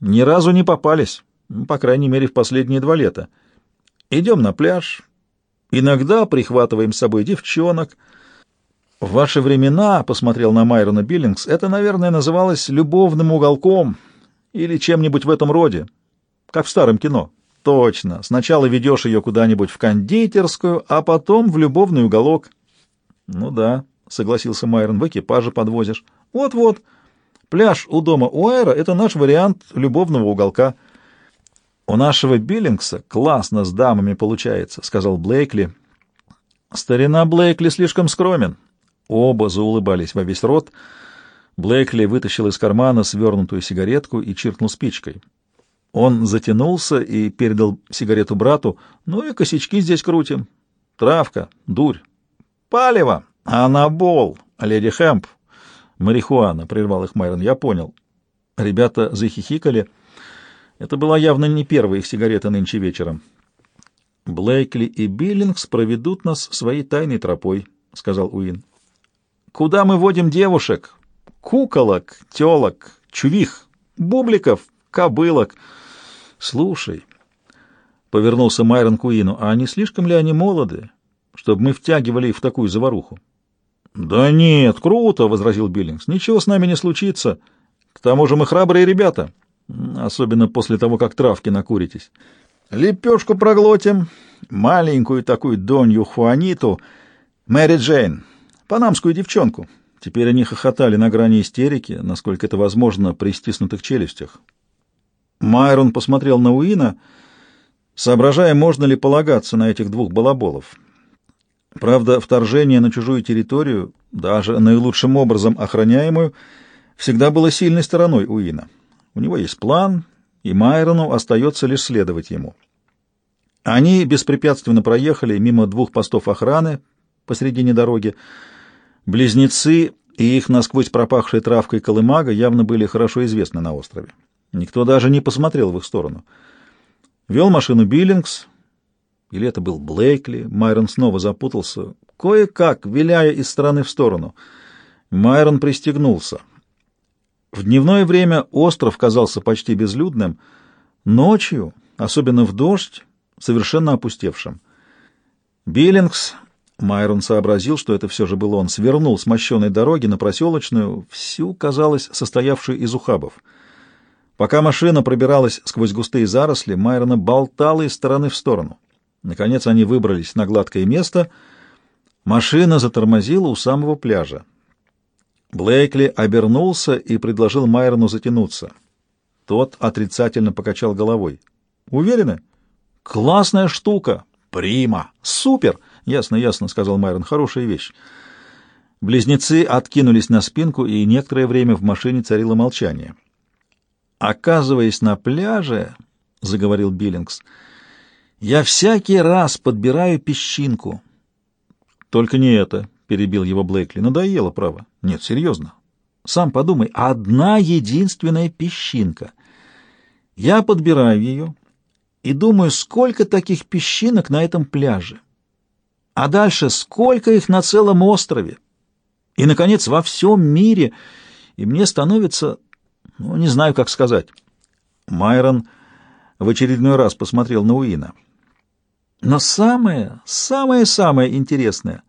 Ни разу не попались, по крайней мере, в последние два лета. Идем на пляж, иногда прихватываем с собой девчонок. В ваши времена, — посмотрел на Майрона Биллингс, — это, наверное, называлось любовным уголком или чем-нибудь в этом роде, как в старом кино. Точно. Сначала ведешь ее куда-нибудь в кондитерскую, а потом в любовный уголок. Ну да, — согласился Майрон, — в экипаже подвозишь. Вот-вот. Пляж у дома Уайра — это наш вариант любовного уголка. У нашего Биллингса классно с дамами получается, — сказал Блейкли. Старина Блейкли слишком скромен. Оба заулыбались во весь рот. Блейкли вытащил из кармана свернутую сигаретку и чиркнул спичкой. Он затянулся и передал сигарету брату. «Ну и косячки здесь крутим. Травка, дурь. Палево, анабол, леди Хэмп, «Марихуана», — прервал их Майрон, — «я понял». Ребята захихикали. Это была явно не первая их сигарета нынче вечером. «Блейкли и Биллингс проведут нас своей тайной тропой», — сказал Уин. «Куда мы водим девушек? Куколок, телок, чувих, бубликов, кобылок. Слушай». — повернулся Майрон к Уину. — А не слишком ли они молоды, чтобы мы втягивали их в такую заваруху? «Да нет, круто!» — возразил Биллингс. «Ничего с нами не случится. К тому же мы храбрые ребята, особенно после того, как травки накуритесь. Лепешку проглотим, маленькую такую Донью Хуаниту, Мэри Джейн, панамскую девчонку». Теперь они хохотали на грани истерики, насколько это возможно при стиснутых челюстях. Майрон посмотрел на Уина, соображая, можно ли полагаться на этих двух балаболов. Правда, вторжение на чужую территорию, даже наилучшим образом охраняемую, всегда было сильной стороной Уина. У него есть план, и Майрону остается лишь следовать ему. Они беспрепятственно проехали мимо двух постов охраны посредине дороги. Близнецы и их насквозь пропахшая травкой колымага явно были хорошо известны на острове. Никто даже не посмотрел в их сторону. Вел машину Биллингс, или это был Блейкли? Майрон снова запутался. Кое-как, виляя из стороны в сторону. Майрон пристегнулся. В дневное время остров казался почти безлюдным, ночью, особенно в дождь, совершенно опустевшим. Биллингс, Майрон сообразил, что это все же был он, свернул с мощенной дороги на проселочную, всю, казалось, состоявшую из ухабов. Пока машина пробиралась сквозь густые заросли, Майрона болтала из стороны в сторону. Наконец они выбрались на гладкое место. Машина затормозила у самого пляжа. Блейкли обернулся и предложил Майрону затянуться. Тот отрицательно покачал головой. «Уверены?» «Классная штука! Прима! Супер!» «Ясно, ясно», — сказал Майрон. «Хорошая вещь». Близнецы откинулись на спинку, и некоторое время в машине царило молчание. «Оказываясь на пляже», — заговорил Биллингс, — я всякий раз подбираю песчинку. Только не это, перебил его Блейкли. Надоело, право. Нет, серьезно. Сам подумай, одна единственная песчинка. Я подбираю ее и думаю, сколько таких песчинок на этом пляже. А дальше сколько их на целом острове. И, наконец, во всем мире. И мне становится... Ну, не знаю, как сказать. Майрон в очередной раз посмотрел на Уина. Но самое, самое-самое интересное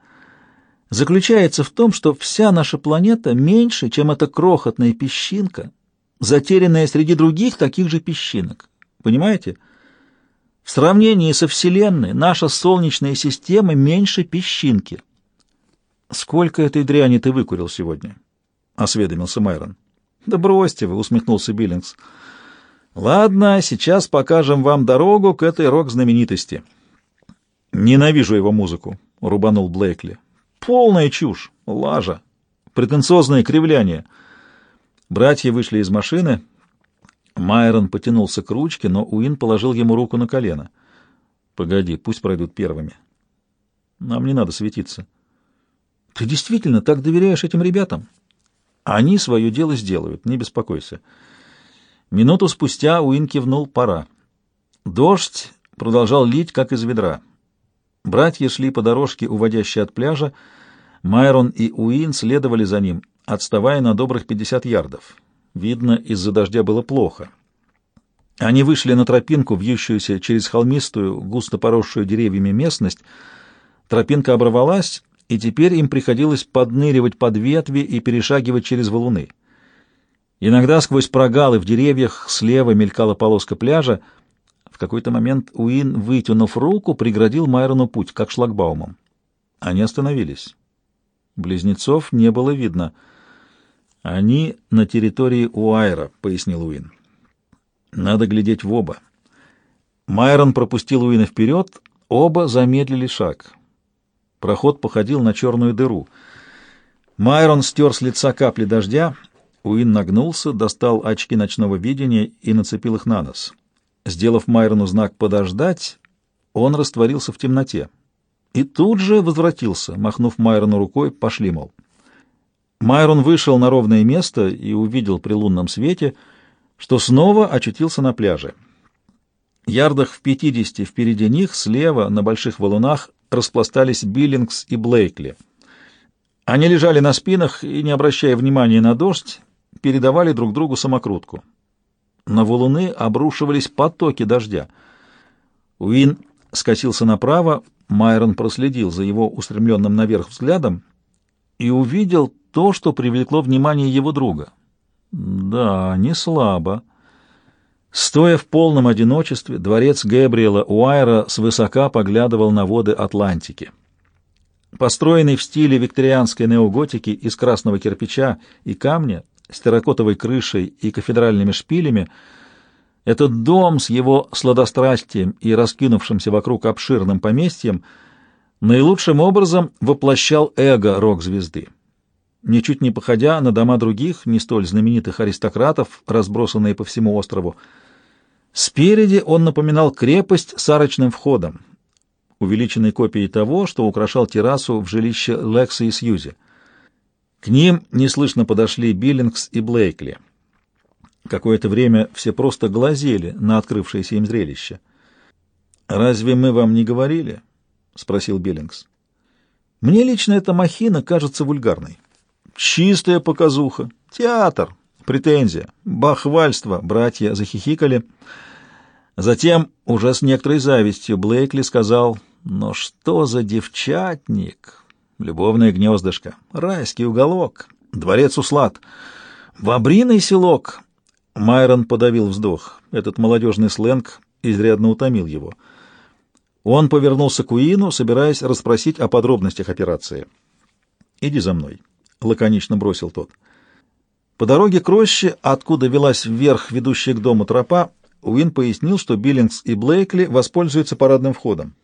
заключается в том, что вся наша планета меньше, чем эта крохотная песчинка, затерянная среди других таких же песчинок. Понимаете? В сравнении со Вселенной наша Солнечная система меньше песчинки. «Сколько этой дряни ты выкурил сегодня?» — осведомился Майрон. «Да бросьте вы», — усмехнулся Биллингс. «Ладно, сейчас покажем вам дорогу к этой рок-знаменитости». «Ненавижу его музыку», — рубанул Блейкли. «Полная чушь, лажа, претенциозное кривляние». Братья вышли из машины. Майрон потянулся к ручке, но Уин положил ему руку на колено. «Погоди, пусть пройдут первыми. Нам не надо светиться». «Ты действительно так доверяешь этим ребятам?» «Они свое дело сделают, не беспокойся». Минуту спустя Уин кивнул «пора». Дождь продолжал лить, как из ведра. Братья шли по дорожке, уводящей от пляжа. Майрон и Уин следовали за ним, отставая на добрых пятьдесят ярдов. Видно, из-за дождя было плохо. Они вышли на тропинку, вьющуюся через холмистую, густо поросшую деревьями местность. Тропинка оборвалась, и теперь им приходилось подныривать под ветви и перешагивать через валуны. Иногда сквозь прогалы в деревьях слева мелькала полоска пляжа. В какой-то момент Уин, вытянув руку, преградил Майрону путь, как шлагбаумом. Они остановились. Близнецов не было видно. «Они на территории Уайра», — пояснил Уин. «Надо глядеть в оба». Майрон пропустил Уина вперед, оба замедлили шаг. Проход походил на черную дыру. Майрон стер с лица капли дождя — Уин нагнулся, достал очки ночного видения и нацепил их на нос. Сделав Майрону знак «подождать», он растворился в темноте. И тут же возвратился, махнув Майрону рукой «пошли, мол». Майрон вышел на ровное место и увидел при лунном свете, что снова очутился на пляже. Ярдах в пятидесяти впереди них, слева, на больших валунах, распластались Биллингс и Блейкли. Они лежали на спинах и, не обращая внимания на дождь, передавали друг другу самокрутку. На валуны обрушивались потоки дождя. Уин скатился направо, Майрон проследил за его устремленным наверх взглядом и увидел то, что привлекло внимание его друга. Да, не слабо. Стоя в полном одиночестве, дворец Гэбриэла Уайра свысока поглядывал на воды Атлантики. Построенный в стиле викторианской неоготики из красного кирпича и камня, с терракотовой крышей и кафедральными шпилями, этот дом с его сладострастием и раскинувшимся вокруг обширным поместьем наилучшим образом воплощал эго рок-звезды, ничуть не походя на дома других, не столь знаменитых аристократов, разбросанные по всему острову. Спереди он напоминал крепость с арочным входом, увеличенной копией того, что украшал террасу в жилище Лекса и Сьюзи. К ним неслышно подошли Биллингс и Блейкли. Какое-то время все просто глазели на открывшееся им зрелище. «Разве мы вам не говорили?» — спросил Биллингс. «Мне лично эта махина кажется вульгарной. Чистая показуха, театр, претензия, бахвальство», — братья захихикали. Затем, уже с некоторой завистью, Блейкли сказал, «Но что за девчатник!» Любовное гнездышко, райский уголок, дворец Услад, бобриный селок. Майрон подавил вздох. Этот молодежный сленг изрядно утомил его. Он повернулся к Уину, собираясь расспросить о подробностях операции. «Иди за мной», — лаконично бросил тот. По дороге к роще, откуда велась вверх ведущая к дому тропа, Уин пояснил, что Биллингс и Блейкли воспользуются парадным входом.